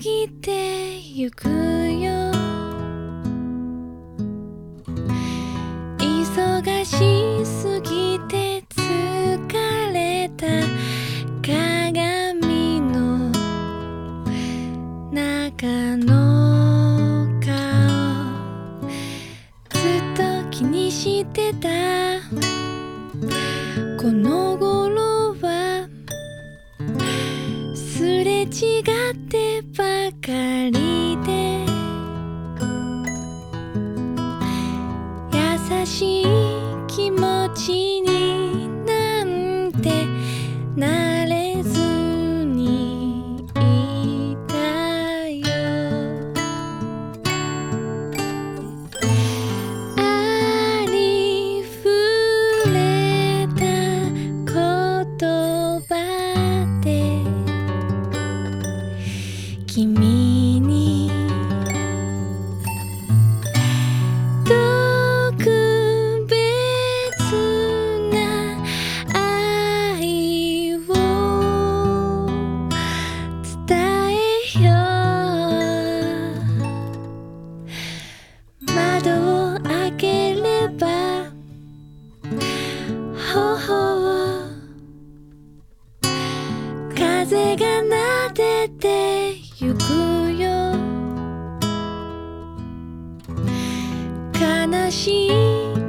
ぎてゆくよ。忙しすぎて疲れた鏡の中の顔。ずっと気にしてた。この頃はすれ違う気持ちになんてなれずにいたよ。ありふれた言葉で君風がなでてゆくよ。悲しい